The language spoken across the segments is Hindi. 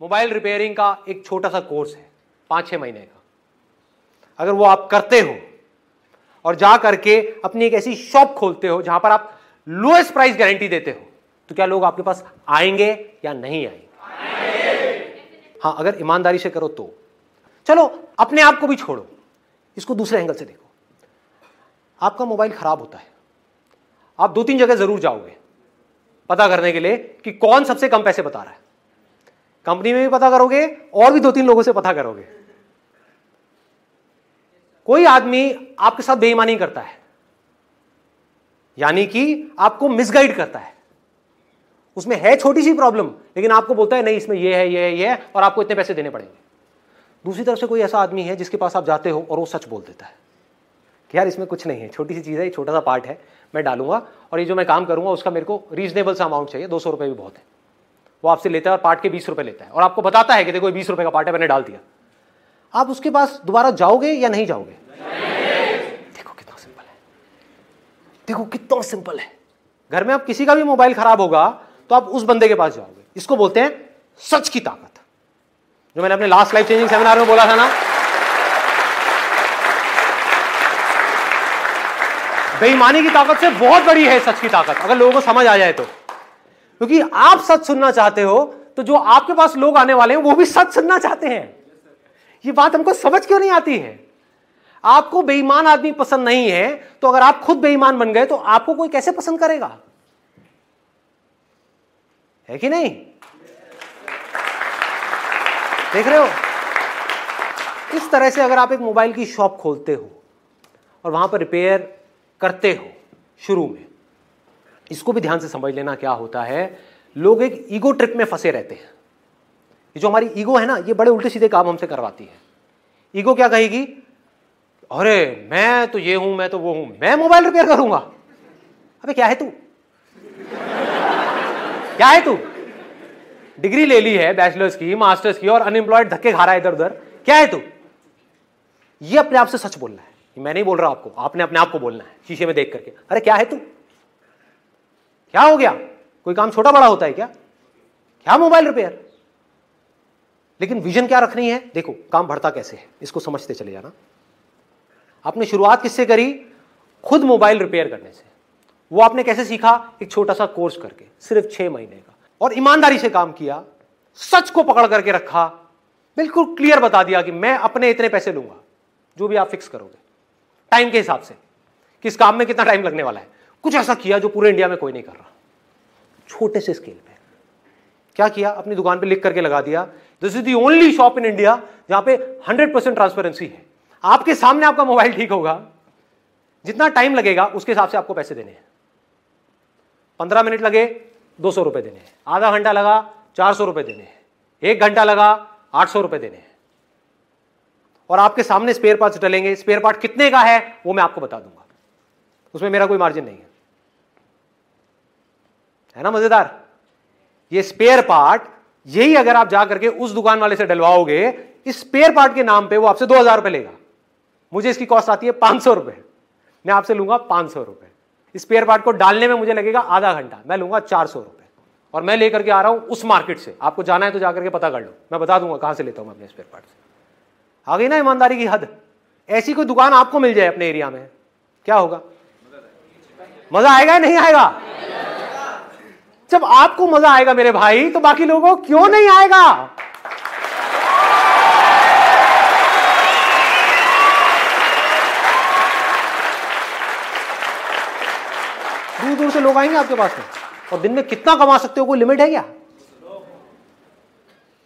मोबाइल रिपेयरिंग का एक छोटा सा कोर्स है, पाँच छह महीने का। अगर वो आप करते हो और जा करके अपनी एक ऐसी शॉप खोलते हो जहाँ पर आप लोएस्ट प्राइस गारंटी देते हो तो क्या लोग आपके पास आएँगे या नहीं आएँगे? हाँ अगर ईमानदारी से करो तो। चलो, अपने आप को भी छोड़ो। इसको दूसरे एंगल से देखो। आपका मोबाइल खराब होता है। आप दो तीन जगह ज़रूर जाओगे पता करने के लिए कि कौन सबसे कम पैसे बता रहा है। कंपनी में भी पता करोगे और भी दो तीन लोगों से पता करोगे। कोई आदमी आपके साथ बेईमानी करता है, यानी कि आपको मिसगाइड करता है। उसमें है छोटी सी प्रॉब्लम लेकिन आपको बोलता है, नहीं, इसमें ये है ये है ये है, और आपको इतने पैसे देने पड़ेंगे। दूसरी तरफ़ से कोई ऐसा आदमी है जिसके पास आप जाते हो और वो सच बोल देता है कि यार, इसमें कुछ नहीं है छोटी सी चीज़ है छोटा सा पार्ट है, मैं डालूँगा और ये जो मैं काम करूँगा, उसका मेरे को रीजनेबल सा अमाउंट चाहिए, दो सौ रुपये भी बहुत है। वो आपसे लेता है और पार्ट के बीस रुपए लेता है। और आपको बताता है कि देखो बीस रुपए का पार्ट है, मैंने डाल दिया। आप उसके पास दोबारा जाओगे या नहीं जाओगे? देखो कितना सिंपल है। देखो कितना सिंपल है। घर में आप किसी का भी मोबाइल खराब होगा तो आप उस बंदे के पास जाओगे। इसको बोलते हैं सच की ताकत। जो मैंने अपने लास्ट लाइफ चेंजिंग सेमिनार में बोला था ना। बेईमानी की ताकत से बहुत बड़ी है सच की ताकत। अगर लोगों को समझ आ जाए तो। क्योंकि आप सच सुनना चाहते हो तो जो आपके पास लोग आने वाले हैं, वो भी सच सुनना चाहते हैं। ये बात हमको समझ क्यों नहीं आती है? आपको बेईमान आदमी पसंद नहीं है तो अगर आप खुद बेईमान बन गए तो आपको कोई कैसे पसंद करेगा? है कि नहीं? देख रहे हो? इस तरह से अगर आप एक मोबाइल की शॉप खोलते हो और वहाँ पर रिपेयर करते हो शुरू में इसको भी ध्यान से समझ लेना क्या होता है। लोग एक ईगो ट्रिप में फंसे रहते हैं। ये जो हमारी ईगो है ना, ये बड़े उल्टे सीधे काम हमसे करवाती है। ईगो क्या कहेगी? अरे, मैं तो ये हूँ, मैं तो वो हूँ, मैं मोबाइल रिपेयर करूँगा। अबे, क्या है तू? क्या है तू? डिग्री ले ली है, बैचलर्स की, मास्टर्स की, और अनएम्प्लॉयड धक्के खा रहा है इधर उधर क्या है तू? ये अपने आप से सच बोलना है। मैं नहीं बोल रहा आपको, आपने अपने आप को बोलना है, शीशे में देख करके। अरे, क्या है तू? क्या हो गया? कोई काम छोटा बड़ा होता है क्या? क्या मोबाइल रिपेयर लेकिन विजन क्या रखनी है? देखो, काम बढ़ता कैसे है? इसको समझते चले जाना। आपने शुरुआत किससे करी? खुद मोबाइल रिपेयर करने से। वो आपने कैसे सीखा? एक छोटा सा कोर्स करके, सिर्फ़ छह महीने का। और ईमानदारी से काम किया, सच को पकड़ करके रखा, बिल्कुल क्लियर बता दिया कि मैं अपने इतने पैसे लूँगा, जो भी आप फिक्स करोगे। टाइम के हिसाब से किस काम में कितना टाइम लगने वाला है। कुछ ऐसा किया जो पूरे इंडिया में कोई नहीं कर रहा। छोटे से स्केल पे। क्या किया? अपनी दुकान पे लिख करके लगा दिया। This is the only shop in India जहाँ पे 100 परसेंट ट्रांसपेरेंसी है। आपके सामने आपका मोबाइल ठीक होगा। जितना टाइम लगेगा, उसके हिसाब से आपको पैसे देने हैं। पंद्रह मिनट लगे, दो सौ रुपए देने हैं। आधा घंटा लगा, चार सौ रुपए देने हैं। एक घंटा लगा, आठ सौ रुपए देने हैं। और आपके सामने स्पेयर पार्ट डलेंगे। स्पेयर पार्ट कितने का है, वो मैं आपको बता दूँगा। उसमें मेरा कोई मार्जिन नहीं है। है ना, मज़ेदार? ये स्पेयर पार्ट यही अगर आप जाकर के उस दुकान वाले से डलवाओगे, इस स्पेयर पार्ट के नाम पे वो आपसे दो हज़ार रुपए लेगा। मुझे इसकी कॉस्ट आती है पाँच सौ रुपए। मैं आपसे लूँगा पाँच सौ रुपए। स्पेयर पार्ट को डालने में मुझे लगेगा आधा घंटा। मैं लूँगा चार सौ रुपए। और मैं लेकर के आ रहा हूँ उस मार्केट से। आपको जाना है तो जाकर के पता कर लो। मैं बता दूँगा कहाँ से लेता हूँ अपने स्पेयर पार्ट से। आ गई ना ईमानदारी की हद? ऐसी कोई दुकान आपको मिल जाए अपने एरिया में, क्या होगा? मज़ा आएगा नहीं आएगा? जब आपको मज़ा आएगा मेरे भाई तो बाकी लोगों को क्यों नहीं आएगा? दूर दूर से लोग आएँगे आपके पास में और दिन में कितना कमा सकते हो? कोई लिमिट है क्या?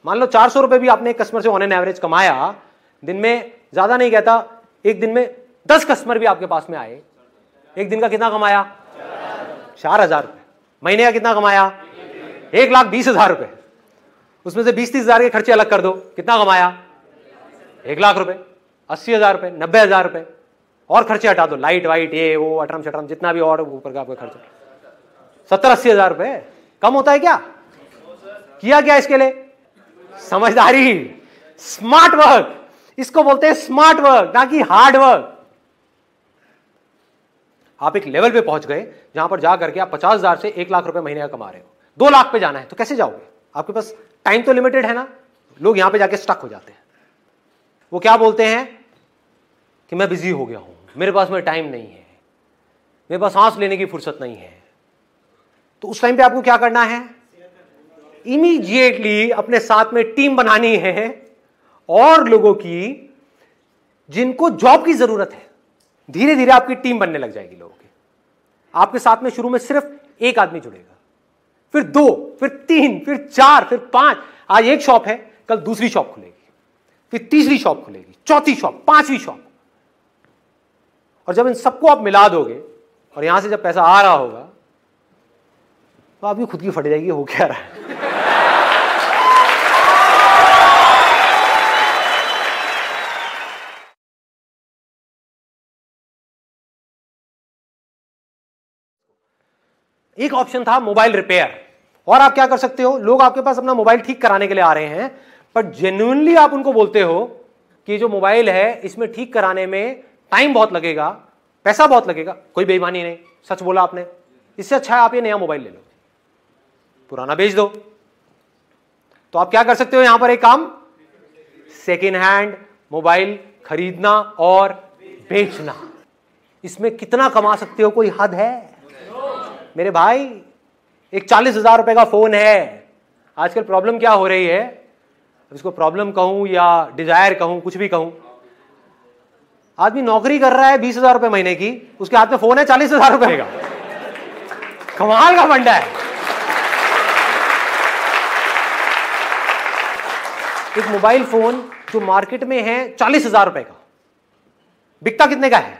मान लो चार सौ रुपए भी आपने एक कस्टमर से ऑन एन एवरेज कमाया, दिन में ज़्यादा नहीं कहता, एक दिन में दस कस्टमर भी आपके पास में आए। एक दिन का कितना कमाया? चार हज़ार। महीने का कितना कमाया? एक लाख बीस हज़ार रुपए। उसमें से बीस तीस हज़ार के खर्चे अलग कर दो। कितना कमाया? एक लाख रुपए। अस्सी हज़ार रुपए, नब्बे हज़ार रुपए। और खर्चे हटा दो। लाइट, वाइट, ये, वो अटरम शटरम जितना भी और ऊपर का आपका खर्चा। सत्तर, अस्सी हज़ार रुपए। कम होता है क्या? किया क्या इसके लिए? समझदारी। Smart work. इसको बोलते हैं स्मार्ट वर्क, ना कि हार्ड वर्क। आप एक लेवल पे पहुँच गए, जहाँ पर जा करके आप पचास हज़ार से एक लाख रुपए महीने का कमा रहे हो। दो लाख पे जाना है तो कैसे जाओगे? आपके पास टाइम तो लिमिटेड है ना? लोग यहाँ पे जाके स्टक हो जाते हैं। वो क्या बोलते हैं कि मैं बिज़ी हो गया हूँ, मेरे पास में टाइम नहीं है, मेरे पास सांस लेने की फुर्सत नहीं है। तो उस टाइम पे आपको क्या करना है? इमीडिएटली अपने साथ में टीम बनानी है और लोगों की, जिनको जॉब की ज़रूरत है। धीरे धीरे आपकी टीम बनने लग जाएगी लोगों की। आपके साथ में शुरू में सिर्फ़ एक आदमी जुड़ेगा। फिर दो, फिर तीन, फिर चार, फिर पाँच। आज एक शॉप है, कल दूसरी शॉप खुलेगी। फिर तीसरी शॉप खुलेगी, चौथी शॉप, पांचवी शॉप। और जब इन सबको आप मिला दोगे, और यहाँ से जब पैसा आ रहा होगा तो आपकी खुद की फट जाएगी, हो क्या रहा है? एक ऑप्शन था मोबाइल रिपेयर। और आप क्या कर सकते हो? लोग आपके पास अपना मोबाइल ठीक कराने के लिए आ रहे हैं पर जेन्युइनली आप उनको बोलते हो कि जो मोबाइल है, इसमें ठीक कराने में टाइम बहुत लगेगा, पैसा बहुत लगेगा। कोई बेईमानी नहीं, सच बोला आपने। इससे अच्छा है आप ये नया मोबाइल ले लो। पुराना बेच दो। तो आप क्या कर सकते हो यहाँ पर एक काम? सेकेंड हैंड मोबाइल खरीदना और बेचना। इसमें कितना कमा सकते हो? कोई हद है? मेरे भाई, एक चालीस हज़ार रुपए का फ़ोन है। आजकल प्रॉब्लम क्या हो रही है? इसको प्रॉब्लम कहूँ या डिज़ायर कहूँ, कुछ भी कहूँ, आदमी नौकरी कर रहा है बीस हज़ार रुपए महीने की, उसके हाथ में फ़ोन है चालीस हज़ार रुपए का। कमाल का फंडा है। एक मोबाइल फ़ोन जो मार्केट में है चालीस हज़ार रुपए का, बिकता कितने का है?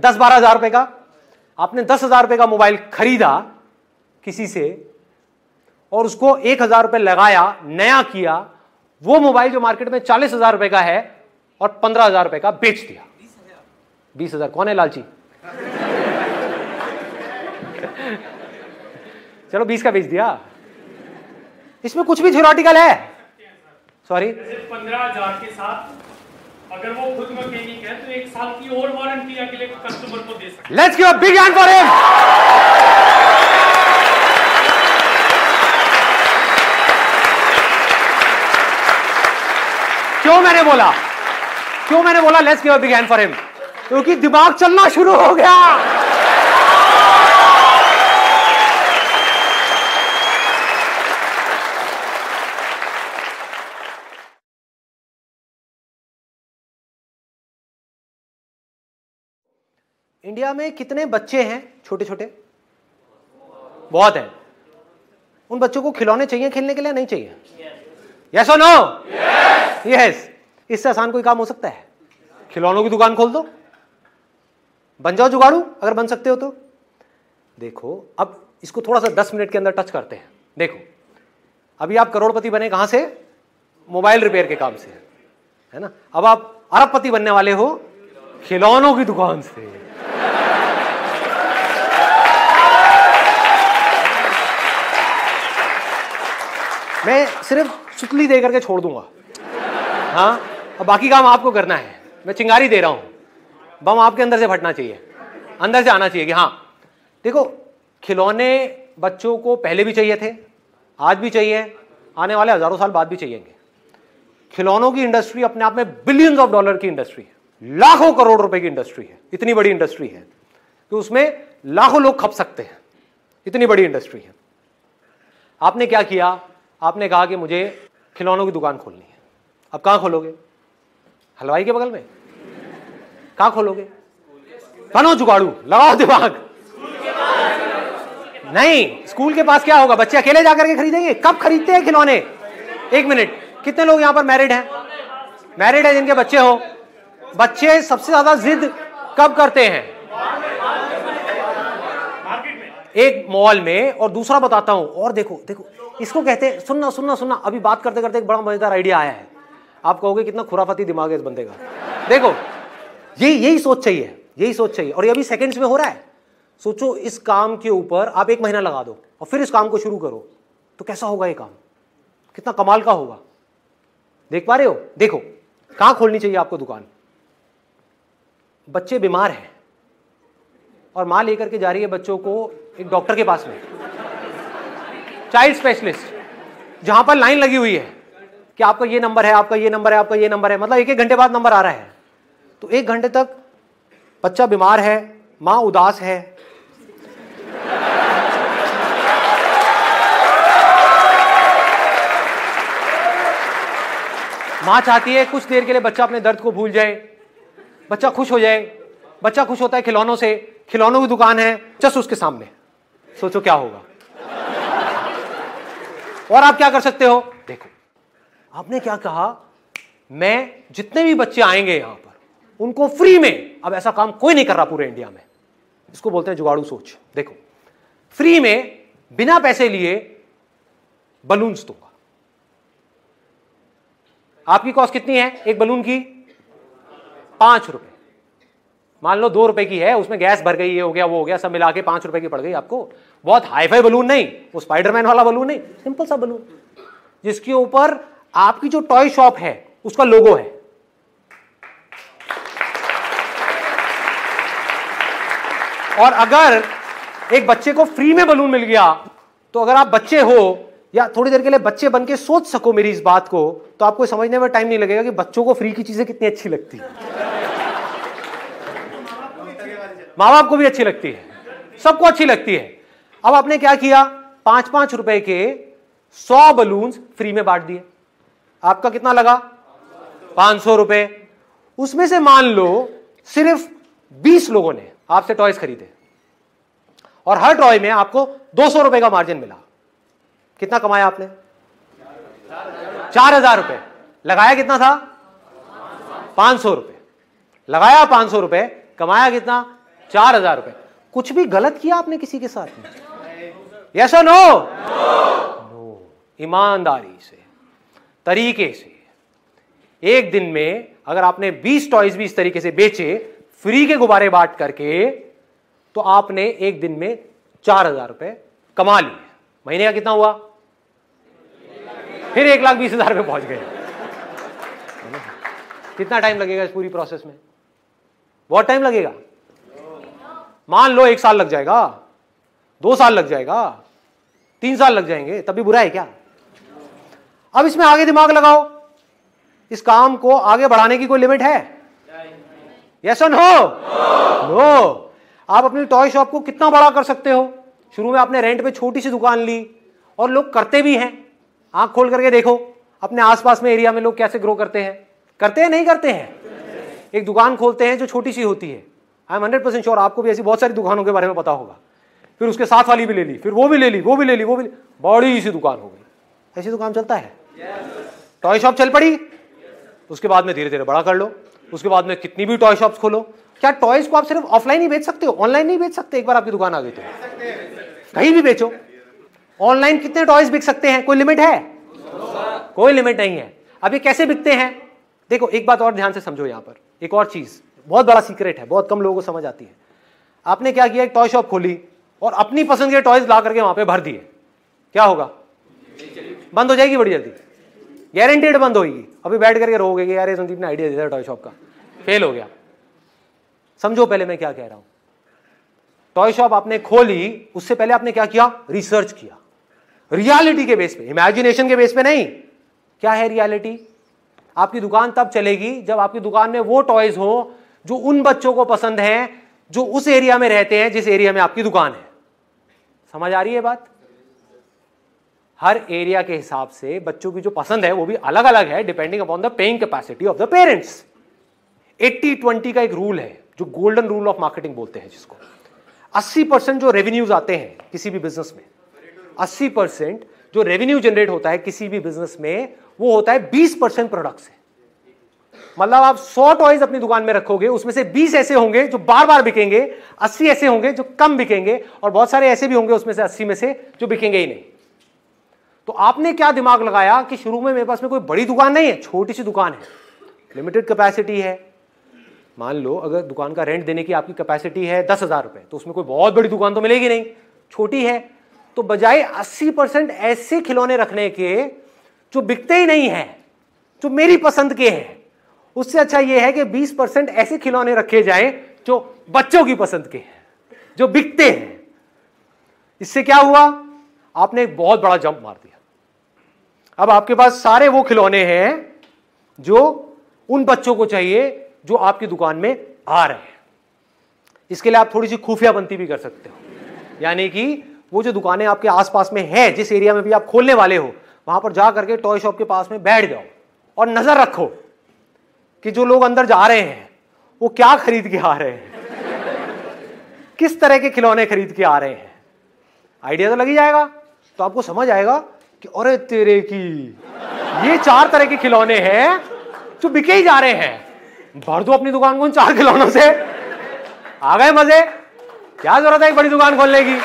दस बारह हज़ार रुपए का। आपने दस हज़ार रुपए का मोबाइल खरीदा किसी से और उसको एक हज़ार रुपए लगाया, नया किया, वो मोबाइल जो मार्केट में चालीस हज़ार रुपए का है और पंद्रह हज़ार रुपए का बेच दिया। बीस हज़ार। कौन है लालची? चलो बीस का बेच दिया। इसमें कुछ भी थ्योरेटिकल है। सॉरी पंद्रह हज़ार के साथ अगर वो खुद मैकेनिक है तो एक साल की और वारंटी अगले कस्टमर को दे सकते let's give a big hand for him क्यों मैंने बोला? क्यों मैंने बोला let's give a big hand for him क्योंकि दिमाग चलना शुरू हो गया। इंडिया में कितने बच्चे हैं छोटे छोटे बहुत है। उन बच्चों को खिलौने चाहिए खेलने के लिए नहीं चाहिए? यस और नो यस इससे आसान कोई काम हो सकता है? खिलौनों की दुकान खोल दो। बन जाओ जुगाड़ू अगर बन सकते हो तो। देखो अब इसको थोड़ा सा दस मिनट के अंदर टच करते हैं। देखो अभी आप करोड़पति बने कहाँ से? मोबाइल रिपेयर के काम से है ना? अब आप अरबपति बनने वाले हो खिलौनों की दुकान से। मैं सिर्फ़ सुतली दे करके छोड़ दूँगा। हाँ? और बाकी काम आपको करना है। मैं चिंगारी दे रहा हूँ। बम आपके अंदर से फटना चाहिए। अंदर से आना चाहिए कि हाँ। देखो, खिलौने बच्चों को पहले भी चाहिए थे, आज भी चाहिए, आने वाले हज़ारों साल बाद भी चाहिएँगे। खिलौनों की इंडस्ट्री अपने आप में बिलियंस ऑफ़ डॉलर की इंडस्ट्री है। लाखों करोड़ रुपए की इंडस्ट्री है। इतनी बड़ी इंडस्ट्री है कि उसमें लाखों लोग खप सकते हैं। इतनी बड़ी इंडस्ट्री है। आपने क्या किया? आपने कहा कि मुझे खिलौनों की दुकान खोलनी है। अब कहाँ खोलोगे? हलवाई के बगल में? कहाँ खोलोगे? बनो जुगाड़ू, लगाओ दिमाग। नहीं, स्कूल के पास क्या होगा? बच्चे अकेले जाकर के खरीदेंगे? कब खरीदते हैं खिलौने? एक मिनट, कितने लोग यहाँ पर मैरिड हैं? मैरिड है जिनके बच्चे हो। बच्चे सबसे ज़्यादा जिद कब करते हैं? एक मॉल में, और दूसरा बताता हूँ, और देखो देखो। इसको कहते हैं, सुनना सुनना सुनना। अभी बात करते करते एक बड़ा मज़ेदार आइडिया आया है। आप कहोगे कितना खुराफाती दिमाग है इस बंदे का। देखो यही यही सोच चाहिए, यही सोच चाहिए। और ये अभी सेकेंड्स में हो रहा है। सोचो, इस काम के ऊपर आप एक महीना लगा दो और फिर इस काम को शुरू करो। तो कैसा होगा ये काम? कितना कमाल का होगा। देख पा रहे हो? देखो, कहाँ खोलनी चाहिए आपको दुकान? बच्चे बीमार हैं। और माँ लेकर के जा रही है बच्चों को एक डॉक्टर के पास में। चाइल्ड स्पेशलिस्ट जहाँ पर लाइन लगी हुई है कि आपका ये नंबर है, आपका ये नंबर है, आपका ये नंबर है मतलब एक एक घंटे बाद नंबर आ रहा है। तो एक घंटे तक बच्चा बीमार है, माँ उदास है। माँ चाहती है कुछ देर के लिए बच्चा अपने दर्द को भूल जाए, बच्चा खुश हो जाए, बच्चा खुश होता है खिलौनों से, खिलौनों की दुकान है चस उसके सामने। सोचो क्या होगा। और आप क्या कर सकते हो? देखो, आपने क्या कहा? मैं जितने भी बच्चे आएँगे यहाँ पर, उनको फ्री में, अब ऐसा काम कोई नहीं कर रहा पूरे इंडिया में। इसको बोलते हैं जुगाड़ू सोच। देखो फ्री में बिना पैसे लिए बलून्स दूँगा। आपकी कॉस्ट कितनी है? एक बलून की? पाँच रुपए। मान लो दो रुपए की है, उसमें गैस भर गई, ये हो गया, वो हो गया, सब मिला के पाँच रुपए की पड़ गई आपको। बहुत हाई फाई बलून नहीं, वो स्पाइडरमैन वाला बलून नहीं सिंपल सा बलून। जिसके ऊपर आपकी जो टॉय शॉप है, उसका लोगो है। और अगर एक बच्चे को फ्री में बलून मिल गया तो अगर आप बच्चे हो, या थोड़ी देर के लिए बच्चे बन के सोच सको मेरी इस बात को तो आपको समझने में टाइम नहीं लगेगा कि बच्चों को फ्री की चीज़ें कितनी अच्छी लगती। है माँ बाप को भी अच्छी लगती है। सबको अच्छी लगती है। अब आपने क्या किया? पाँच पाँच रुपए के सौ बलून्स फ्री में बांट दिए। आपका कितना लगा? पाँच सौ रुपए। उसमें से मान लो, सिर्फ़ बीस लोगों ने आपसे टॉयज खरीदे। और हर टॉय में आपको दो सौ रुपए का मार्जिन मिला। कितना कमाया आपने? चार हज़ार रुपए। लगाया कितना था? पाँच सौ रुपए। लगाया पाँच सौ रुपए। कमाया कितना? चार हज़ार रुपए। कुछ भी गलत किया आपने किसी के साथ में? यस नो नो ईमानदारी से, तरीके से। एक दिन में अगर आपने 20 टॉयज भी इस तरीके से बेचे फ्री के गुब्बारे बांट करके तो आपने एक दिन में चार हज़ार रुपए कमा लिए। महीने का कितना हुआ? फिर एक लाख बीस हज़ार पे पहुँच गए। कितना टाइम लगेगा इस पूरी प्रोसेस में? बहुत टाइम लगेगा। मान लो एक साल लग जाएगा, दो साल लग जाएगा, तीन साल लग जाएँगे तभी बुरा है क्या? अब इसमें आगे दिमाग लगाओ, इस काम को आगे बढ़ाने की कोई लिमिट है? यस नो नो आप अपनी टॉय शॉप को कितना बड़ा कर सकते हो? शुरू में आपने रेंट पे छोटी सी दुकान ली, और लोग करते भी हैं। आँख खोल करके देखो, अपने आसपास में एरिया में लोग कैसे ग्रो करते हैं। करते हैं, नहीं करते हैं? एक दुकान खोलते हैं जो छोटी सी होती है। I am hundred percent sure आपको भी ऐसी बहुत सारी दुकानों के बारे में पता होगा। फिर उसके साथ वाली भी ले ली, फिर वो भी ले ली, वो भी ले ली, वो भी बड़ी सी दुकान हो गई। ऐसी दुकान चलता है। टॉय शॉप चल पड़ी। उसके बाद में धीरे धीरे बड़ा कर लो। उसके बाद में कितनी भी टॉय शॉप्स खोलो। क्या टॉयज को आप सिर्फ़ ऑफलाइन ही बेच सकते हो? ऑनलाइन नहीं बेच सकते? एक बार आपकी दुकान आ गई तो। कहीं भी बेचो। ऑनलाइन कितने टॉयज बिक सकते हैं? कोई लिमिट है? कोई लिमिट नहीं है। अब ये कैसे बिकते हैं? देखो, एक बात और ध्यान से समझो यहाँ पर। एक और चीज़। बहुत बड़ा सीक्रेट है, बहुत कम लोगों को समझ आती है। आपने क्या किया? एक टॉय शॉप खोली और अपनी पसंद के टॉयज ला करके वहाँ पे भर दिए। क्या होगा? बंद हो जाएगी बड़ी जल्दी। गारंटेड बंद होगी अभी बैठ करके रोगे यार संदीप ने आइडिया दिया टॉय शॉप का। फेल हो गया। समझो पहले मैं क्या कह रहा हूँ। टॉय शॉप आपने खोली, उससे पहले आपने क्या किया? रिसर्च किया। रियलिटी के बेस पे इमेजिनेशन के बेस पे नहीं। क्या है रियलिटी आपकी दुकान तब चलेगी जब आपकी दुकान में वो टॉयज हो जो उन बच्चों को पसंद है, जो उस एरिया में रहते हैं, जिस एरिया में आपकी दुकान है। समझ आ रही है बात? हर एरिया के हिसाब से बच्चों की जो पसंद है, वो भी अलग अलग है depending upon the paying capacity of the parents 80 20 का एक रूल है, जो गोल्डन रूल ऑफ़ मार्केटिंग बोलते हैं जिसको। 80 परसेंट जो रेवेन्यूज आते हैं किसी भी बिज़नेस में 80 परसेंट जो रेवेन्यू जनरेट होता है किसी भी बिज़नेस में, वो होता है 20 परसेंट प्रोडक्ट से मतलब आप 100 टॉयज अपनी दुकान में रखोगे, उसमें से 20 ऐसे होंगे जो बार बार बिकेंगे 80 ऐसे होंगे जो कम बिकेंगे और बहुत सारे ऐसे भी होंगे उसमें से 80 में से जो बिकेंगे ही नहीं। तो आपने क्या दिमाग लगाया कि शुरू में मेरे पास में कोई बड़ी दुकान नहीं है? छोटी सी दुकान है। लिमिटेड कैपेसिटी है। मान लो, अगर दुकान का रेंट देने की आपकी कैपेसिटी है दस हज़ार रुपए तो उसमें कोई बहुत बड़ी दुकान तो मिलेगी नहीं। छोटी है। तो बजाय 80 परसेंट ऐसे खिलौने रखने के, जो बिकते ही नहीं है, जो मेरी पसंद के हैं उससे अच्छा यह है कि 20 परसेंट ऐसे खिलौने रखे जाएँ जो बच्चों की पसंद के हैं, जो बिकते हैं। इससे क्या हुआ? आपने एक बहुत बड़ा जंप मार दिया। अब आपके पास सारे वो खिलौने हैं जो उन बच्चों को चाहिए जो आपकी दुकान में आ रहे हैं। इसके लिए आप थोड़ी सी खुफिया बनती भी कर सकते हो। यानी कि वो जो दुकानें आपके आसपास में है, जिस एरिया में भी आप खोलने वाले हो, वहाँ पर जा करके टॉय शॉप के पास में बैठ जाओ और नज़र रखो। कि जो लोग अंदर जा रहे हैं, वो क्या खरीद के आ रहे हैं? किस तरह के खिलौने खरीद के आ रहे हैं? आइडिया तो लगी जाएगा। तो आपको समझ आएगा कि अरे तेरे की, ये चार तरह के खिलौने हैं जो बिके ही जा रहे हैं। भर दो अपनी दुकान को उन चार खिलौनों से। आ गए मज़े। क्या ज़रूरत है एक बड़ी दुकान खोलने की?